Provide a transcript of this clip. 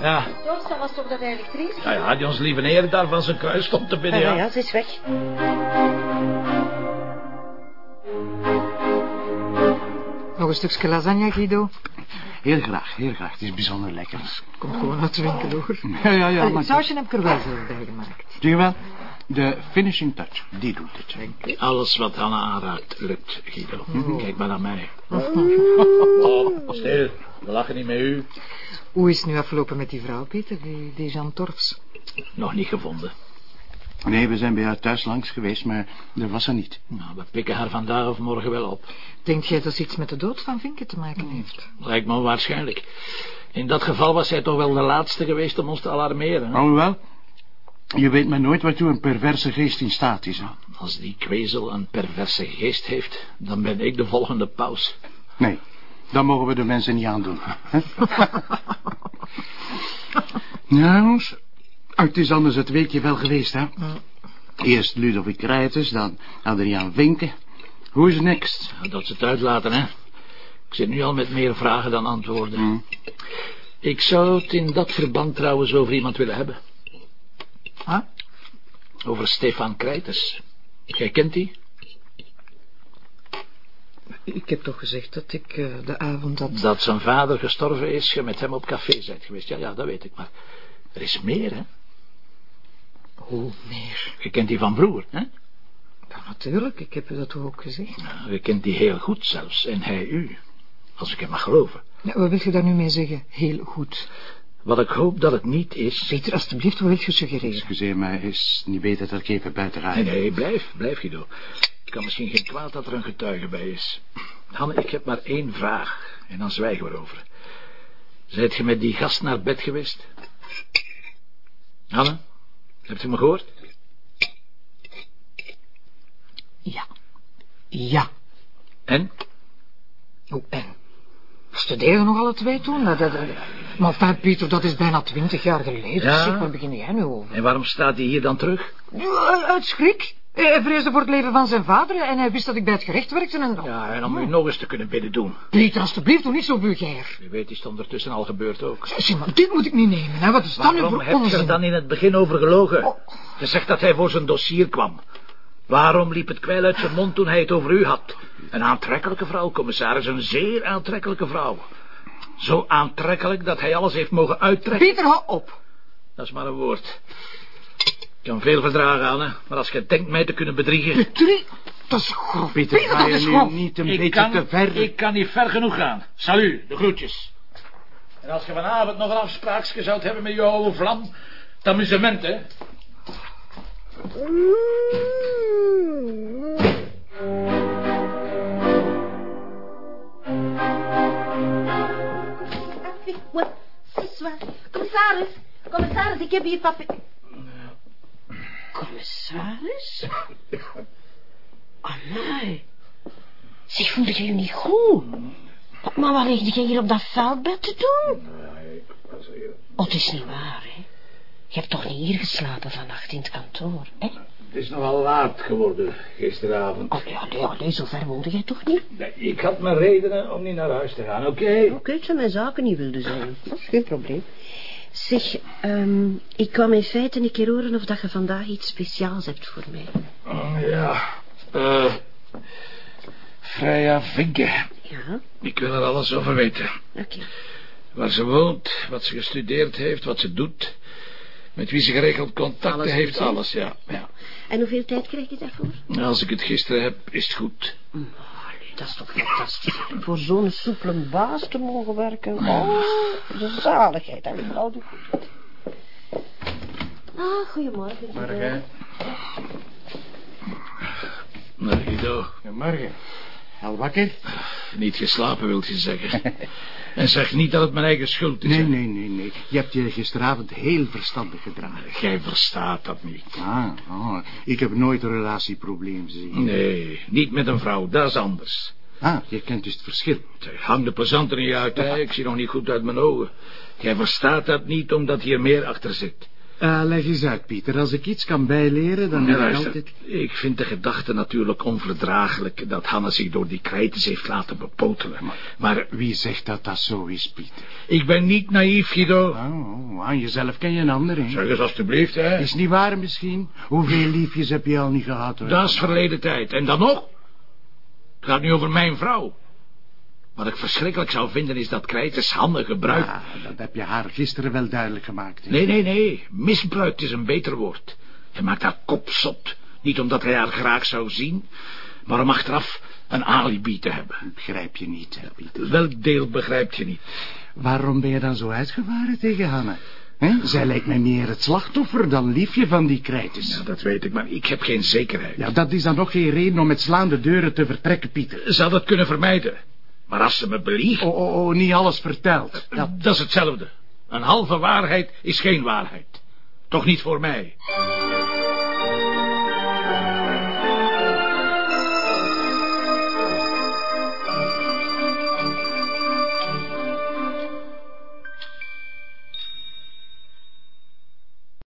Ja. Joost, dat was toch dat elektrisch? Ja, ja, die ons lieve heer daar van zijn kruis stond te binnen, Ja, ja. ja, ze is weg. Nog een stukje lasagne, Guido. Heel graag, heel graag. Het is bijzonder lekker. Komt gewoon uit de winkel, hoor. Ja, ja, ja. Maar... sausje heb ik er wel zelf bij gemaakt. Zie je wel? De finishing touch, die doet het. Alles wat Hanna aanraakt, lukt, Guido. Kijk maar naar mij. Oh, stil. We lachen niet met u. Hoe is het nu afgelopen met die vrouw, Pieter, die, die Jean Torfs? Nog niet gevonden. Nee, we zijn bij haar thuis langs geweest, maar er was ze niet. Nou, we pikken haar vandaag of morgen wel op. Denkt jij dat ze iets met de dood van Vinken te maken heeft? Lijkt me waarschijnlijk. In dat geval was zij toch wel de laatste geweest om ons te alarmeren. hè? Alhoewel, je weet maar nooit waartoe een perverse geest in staat is. Als die kwezel een perverse geest heeft, dan ben ik de volgende paus. Nee, dat mogen we de mensen niet aandoen. nou, jongens, het is anders het weekje wel geweest, hè? Eerst Ludovic Rijters, dan Adriaan Vinken. Hoe is next? Ja, Dat ze het uitlaten, hè. Ik zit nu al met meer vragen dan antwoorden. Hm. Ik zou het in dat verband trouwens over iemand willen hebben. Huh? Over Stefan Krijters. Jij kent die? Ik heb toch gezegd dat ik eh, de avond dat... Dat zijn vader gestorven is, je met hem op café bent geweest. Ja, ja, dat weet ik, maar er is meer, hè. Hoe meer? Je kent die van vroeger, hè? Ja, natuurlijk, ik heb u dat toch ook gezegd. Ja, je kent die heel goed zelfs, en hij u. Als ik hem mag geloven. Ja, wat wil je daar nu mee zeggen? Heel goed. Wat ik hoop dat het niet is... Peter, alstublieft, wat wil je suggereren? Excuseer, maar is het niet beter dat ik even buiten ga? Nee, nee, blijf, blijf Guido. Het kan misschien geen kwaad dat er een getuige bij is. Hanne, ik heb maar één vraag, en dan zwijgen we erover. Zijt je met die gast naar bed geweest? Hanne, hebt u me gehoord? Ja. Ja. En? Hoe en? We studeerden nog alle twee toen. Dat, dat, dat- Maar enfin, Pieter, dat is bijna twintig jaar geleden. Ja. Zeg, waar begin jij nu over? En waarom staat hij hier dan terug? Uit schrik. Hij vreesde voor het leven van zijn vader en hij wist dat ik bij het gerecht werkte en... Ja, en om u nog eens te kunnen bidden doen. Pieter, alstublieft, doe niet zo vulgair. U weet, is het ondertussen al gebeurd ook. Zie maar, dit moet ik niet nemen, hè. Wat is dat nu voor heb je er dan in het begin over gelogen? Oh. Je zegt dat hij voor zijn dossier kwam. Waarom liep het kwijl uit zijn mond toen hij het over u had? Een aantrekkelijke vrouw, commissaris, een zeer aantrekkelijke vrouw. Zo aantrekkelijk dat hij alles heeft mogen uittrekken. Pieter, hou op. Dat is maar een woord. Ik kan veel verdragen, Anne, maar als je denkt mij te kunnen bedriegen... Pieter, dat is grof. Pieter, Pieter, ga dat je is nu grof. niet een ik beetje kan, te ver? Ik kan niet ver genoeg gaan. Salut, de groetjes. En als je vanavond nog een afspraakje zou hebben met je oude vlam... Het amusement, hè? Wat? Ik heb hier papier. Commissaris? Amai. Zeg, voelde je je niet goed? Maar wat lig je hier op dat veldbed te doen? Oh, het is niet waar, hè? Je hebt toch niet hier geslapen vannacht in het kantoor, hè? Het is nogal laat geworden gisteravond. Oh, ja, nee, nee, zo ver woonde jij toch niet? Nee, ik had mijn redenen om niet naar huis te gaan, oké? Oké, het zou mijn zaken niet wilden zijn. Dat is geen probleem. Zeg, ehm, ik kwam in feite een keer horen of dat je vandaag iets speciaals hebt voor mij. Ja, eh... Freya Vinken. Ja, Ik wil er alles over weten. oké. Waar ze woont, wat ze gestudeerd heeft, wat ze doet... Met wie ze geregeld contacten Alles heeft, alles, ja. ja. En hoeveel tijd krijg je daarvoor? Als ik het gisteren heb, is het goed. Allee, dat is toch fantastisch. Voor zo'n soepele baas te mogen werken. Oh, de zaligheid. En ik hou die goed. Ah, goedemorgen. Morgen. Nou, Guido, Goedemorgen. Al wakker? niet geslapen, wilt je zeggen. en zeg niet dat het mijn eigen schuld is. Nee, hè. nee, nee, nee. Je hebt je gisteravond heel verstandig gedragen. Gij verstaat dat niet. Ah, oh, ik heb nooit een relatieprobleem gezien. Nee, niet met een vrouw, dat is anders. Ah, je kent dus het verschil. Hang de plezant er niet uit, hè. Ik zie nog niet goed uit mijn ogen. Jij verstaat dat niet, omdat hier meer achter zit. Ah, leg eens uit, Pieter. Als ik iets kan bijleren, dan Ja, heb ik luister, altijd... ik vind de gedachte natuurlijk onverdraaglijk... dat Hanne zich door die krijtens heeft laten bepotelen. Maar Maar wie zegt dat dat zo is, Pieter? ik ben niet naïef, Guido. Oh, oh, aan jezelf ken je een ander, hè? Zeg eens alstublieft, hè. Is niet waar misschien? Hoeveel liefjes heb je al niet gehad, hoor? Dat is verleden tijd. En dan nog? Het gaat nu over mijn vrouw. Wat ik verschrikkelijk zou vinden is dat Krijters handen gebruikt. Ja, dat heb je haar gisteren wel duidelijk gemaakt. Nee, nee, nee. Misbruikt is een beter woord. Hij maakt haar kop zot. Niet omdat hij haar graag zou zien, maar om achteraf een alibi te hebben. Begrijp je niet, hè, Pieter? Welk deel begrijpt je niet? Waarom ben je dan zo uitgevaren tegen Hanne? Hè? Zij lijkt mij meer het slachtoffer dan liefje van die krijtjes. Ja, dat weet ik, maar ik heb geen zekerheid. Ja, dat is dan nog geen reden om met slaande deuren te vertrekken, Pieter. Had het kunnen vermijden. Maar als ze me beliegt, Oh, oh, oh, niet alles verteld. dat... dat is hetzelfde. Een halve waarheid is geen waarheid. Toch niet voor mij.